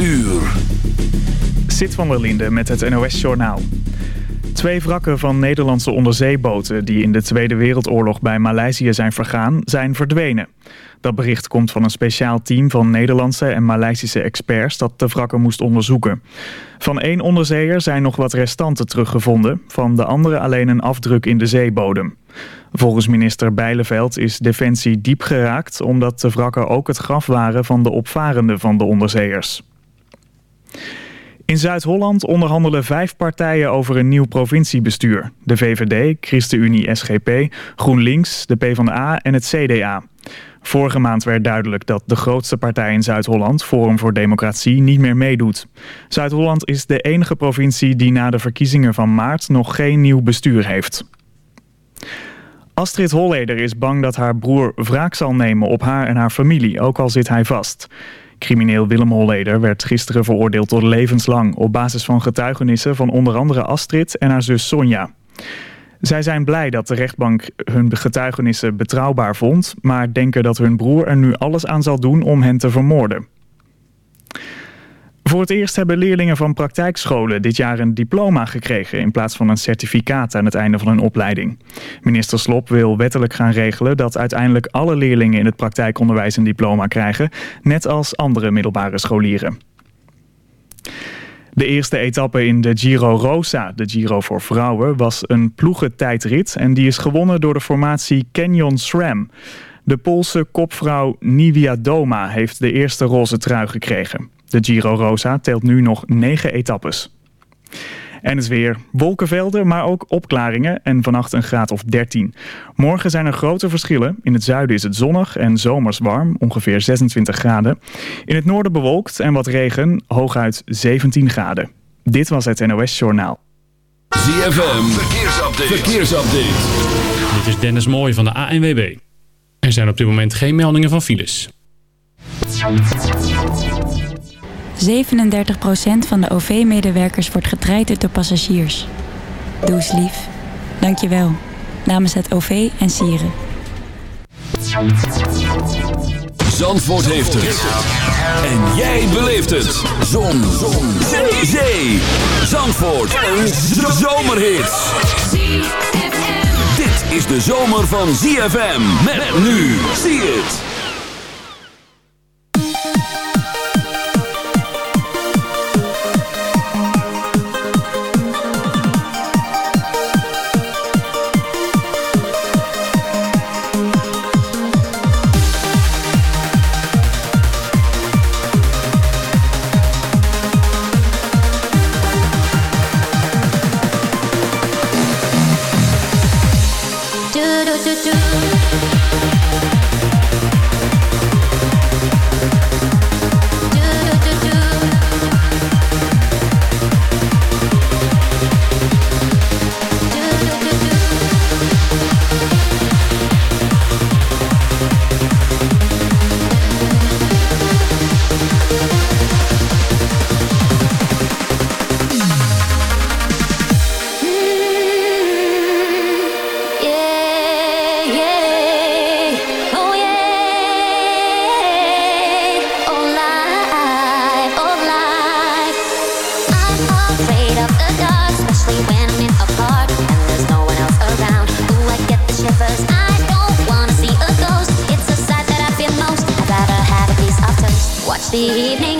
uur. Sit van der Linde met het NOS-journaal. Twee wrakken van Nederlandse onderzeeboten die in de Tweede Wereldoorlog bij Maleisië zijn vergaan, zijn verdwenen. Dat bericht komt van een speciaal team van Nederlandse en Maleisische experts dat de wrakken moest onderzoeken. Van één onderzeeër zijn nog wat restanten teruggevonden, van de andere alleen een afdruk in de zeebodem. Volgens minister Bijleveld is Defensie diep geraakt omdat de wrakken ook het graf waren van de opvarenden van de onderzeeërs. In Zuid-Holland onderhandelen vijf partijen over een nieuw provinciebestuur. De VVD, ChristenUnie SGP, GroenLinks, de PvdA en het CDA. Vorige maand werd duidelijk dat de grootste partij in Zuid-Holland, Forum voor Democratie, niet meer meedoet. Zuid-Holland is de enige provincie die na de verkiezingen van maart nog geen nieuw bestuur heeft. Astrid Holleder is bang dat haar broer wraak zal nemen op haar en haar familie, ook al zit hij vast. Crimineel Willem Holleder werd gisteren veroordeeld tot levenslang... op basis van getuigenissen van onder andere Astrid en haar zus Sonja. Zij zijn blij dat de rechtbank hun getuigenissen betrouwbaar vond... maar denken dat hun broer er nu alles aan zal doen om hen te vermoorden. Voor het eerst hebben leerlingen van praktijkscholen dit jaar een diploma gekregen... in plaats van een certificaat aan het einde van hun opleiding. Minister Slop wil wettelijk gaan regelen dat uiteindelijk alle leerlingen in het praktijkonderwijs een diploma krijgen... net als andere middelbare scholieren. De eerste etappe in de Giro Rosa, de Giro voor vrouwen, was een ploegentijdrit... en die is gewonnen door de formatie Canyon SRAM... De Poolse kopvrouw Nivia Doma heeft de eerste roze trui gekregen. De Giro Rosa telt nu nog 9 etappes. En het weer. Wolkenvelden, maar ook opklaringen en vannacht een graad of 13. Morgen zijn er grote verschillen. In het zuiden is het zonnig en zomers warm, ongeveer 26 graden. In het noorden bewolkt en wat regen, hooguit 17 graden. Dit was het NOS Journaal. ZFM, verkeersupdate. verkeersupdate. Dit is Dennis Mooij van de ANWB. Er zijn op dit moment geen meldingen van files. 37% van de OV-medewerkers wordt getraind door passagiers. Doe eens lief. Dank je wel. Namens het OV en Sieren. Zandvoort heeft het. En jij beleeft het. Zon. Zon. Zee. Zee. Zandvoort. Een zomerhit. Dit is de zomer van ZFM. Met nu. Zie het. the evening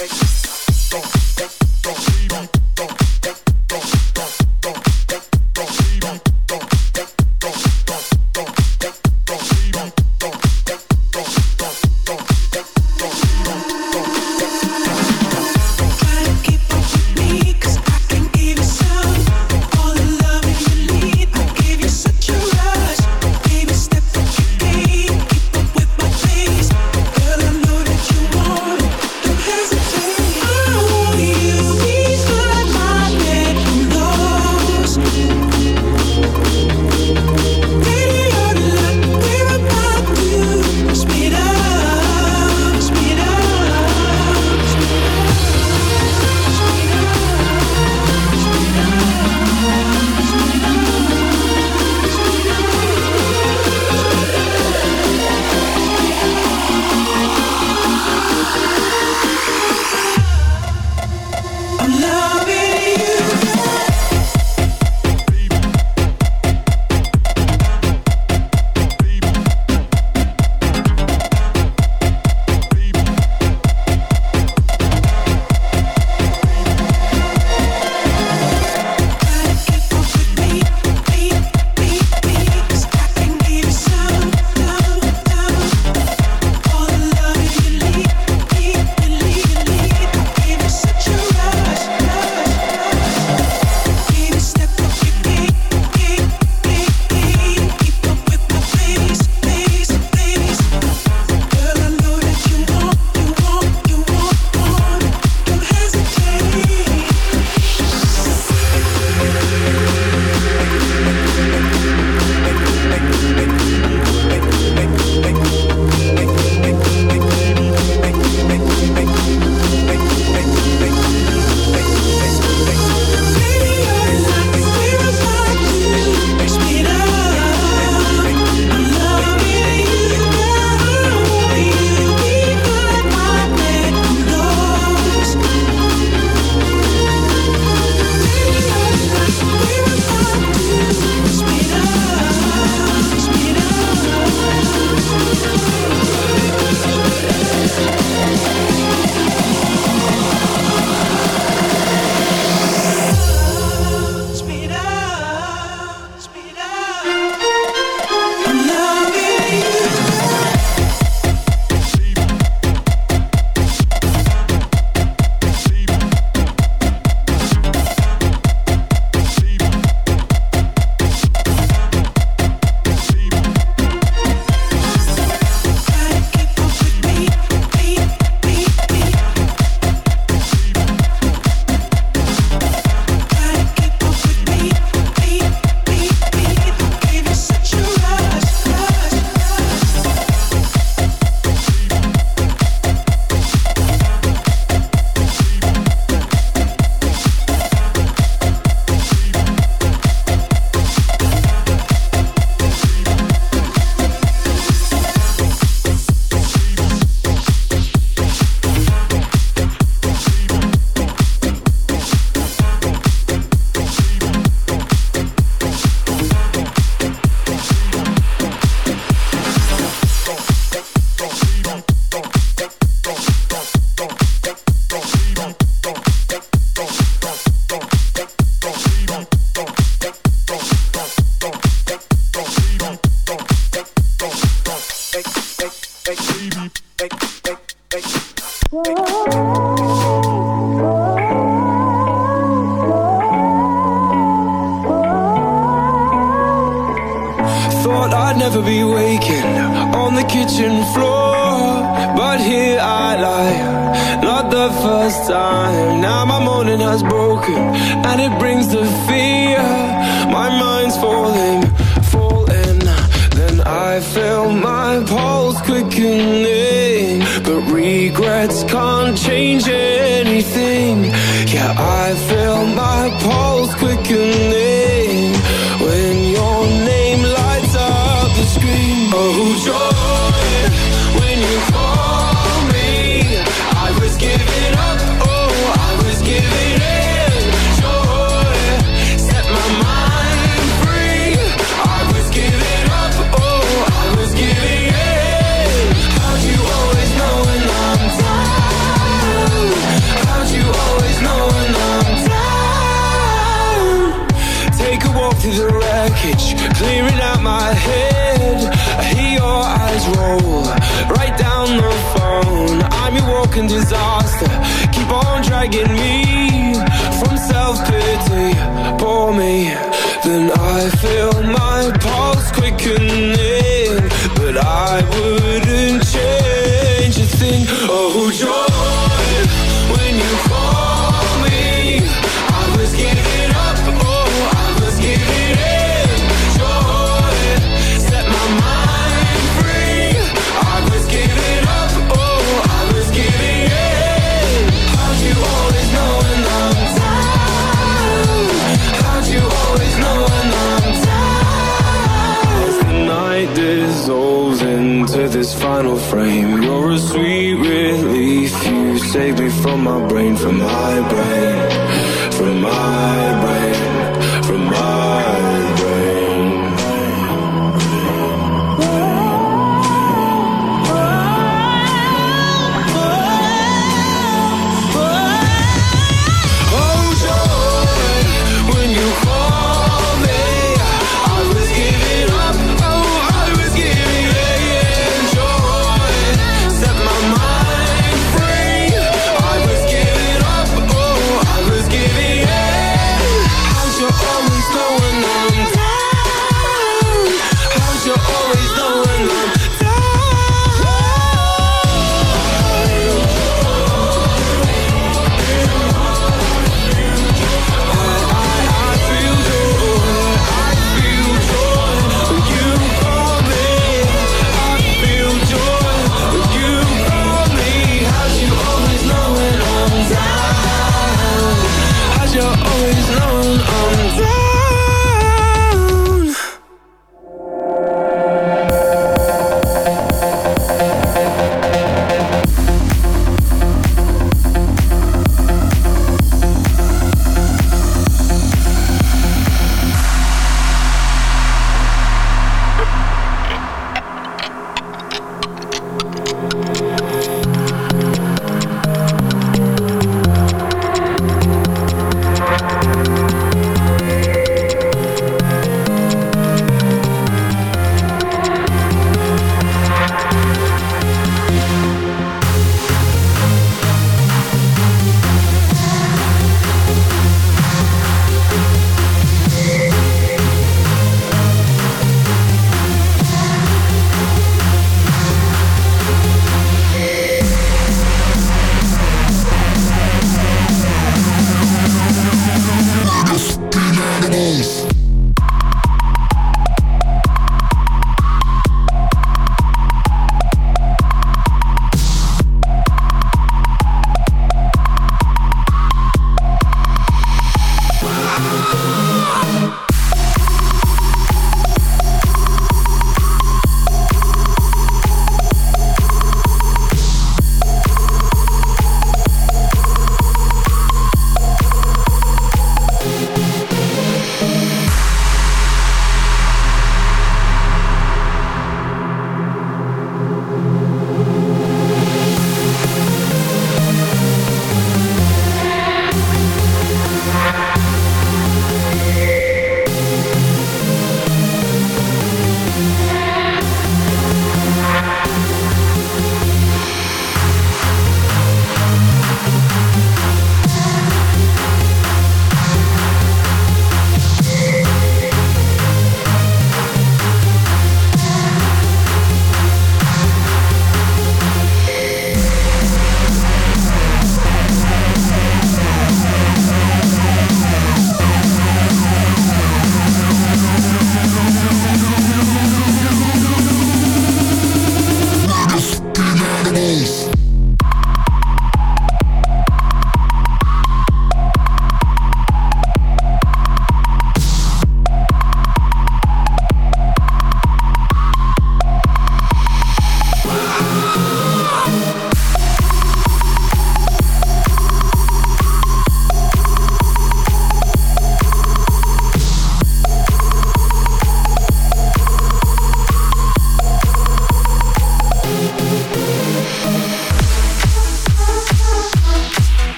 Existe.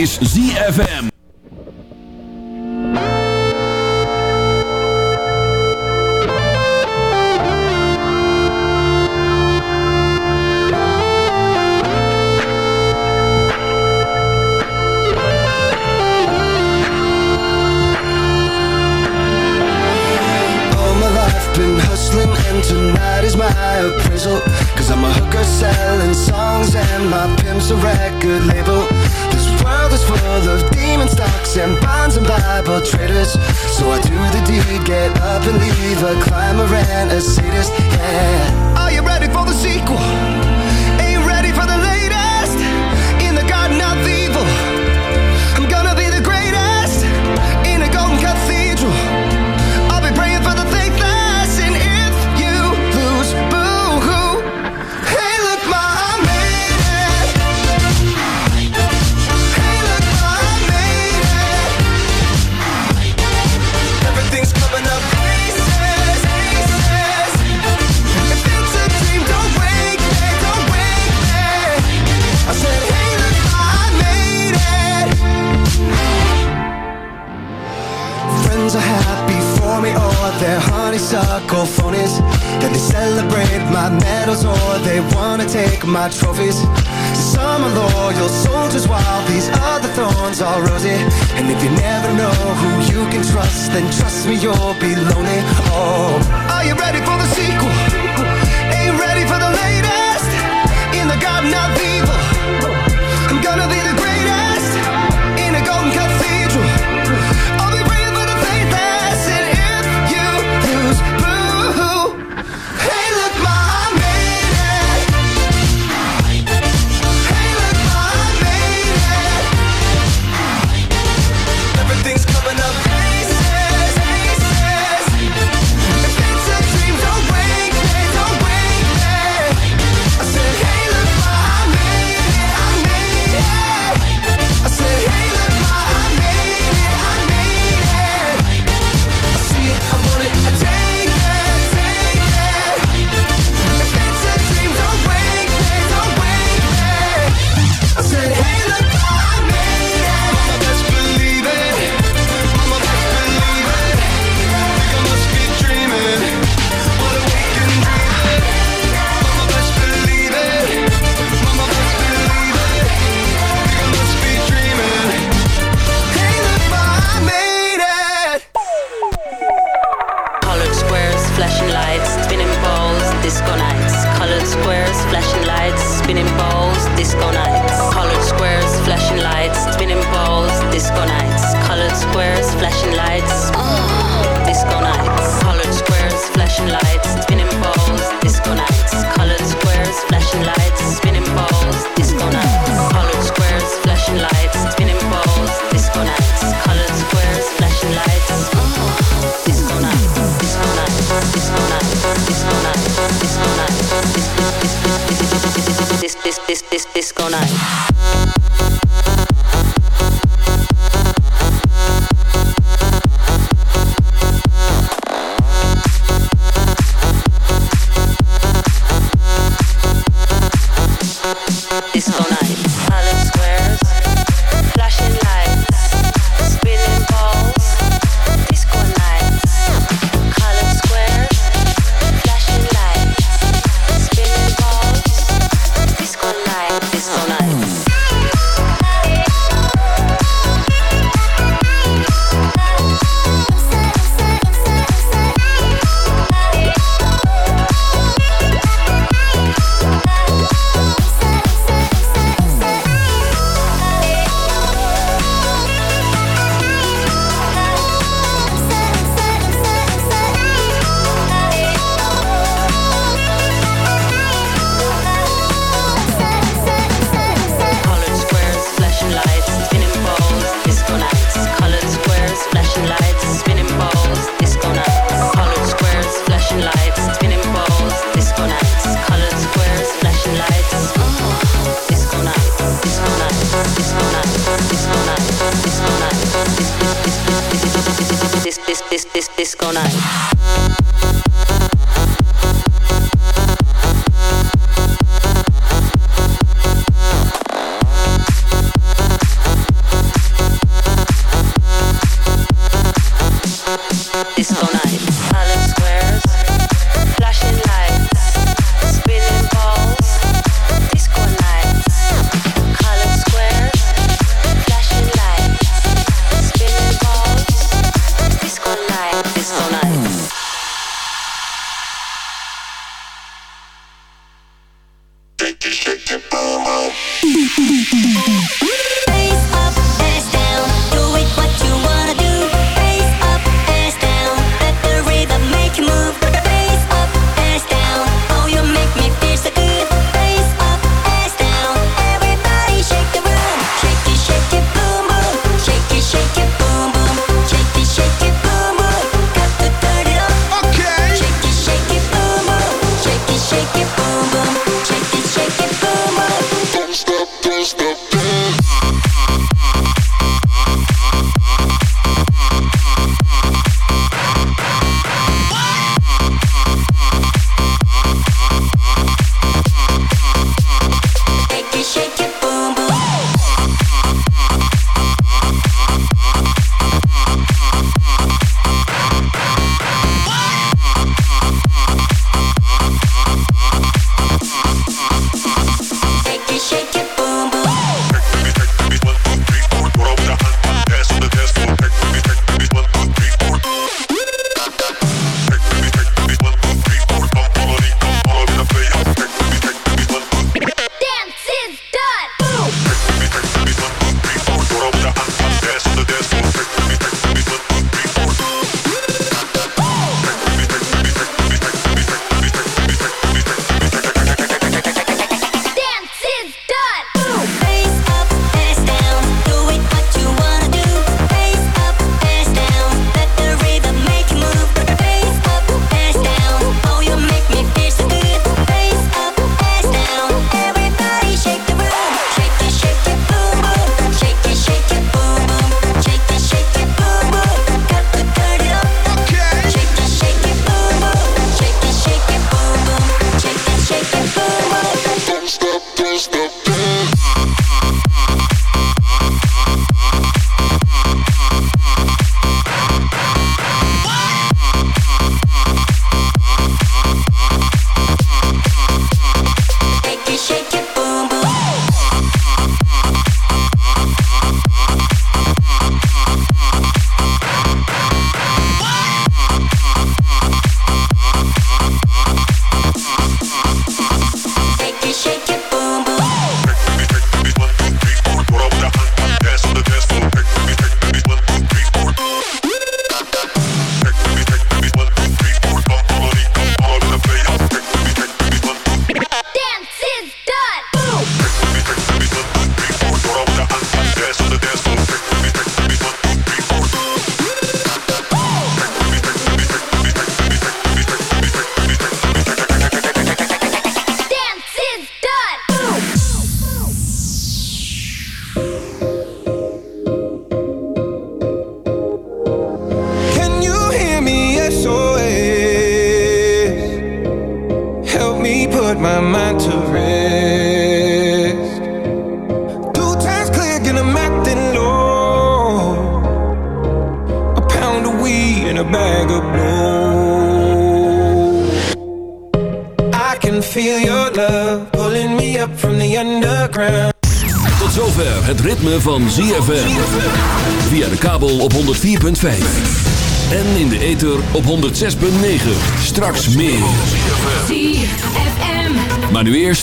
Is ZFM.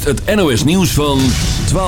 Het NOS nieuws van 12.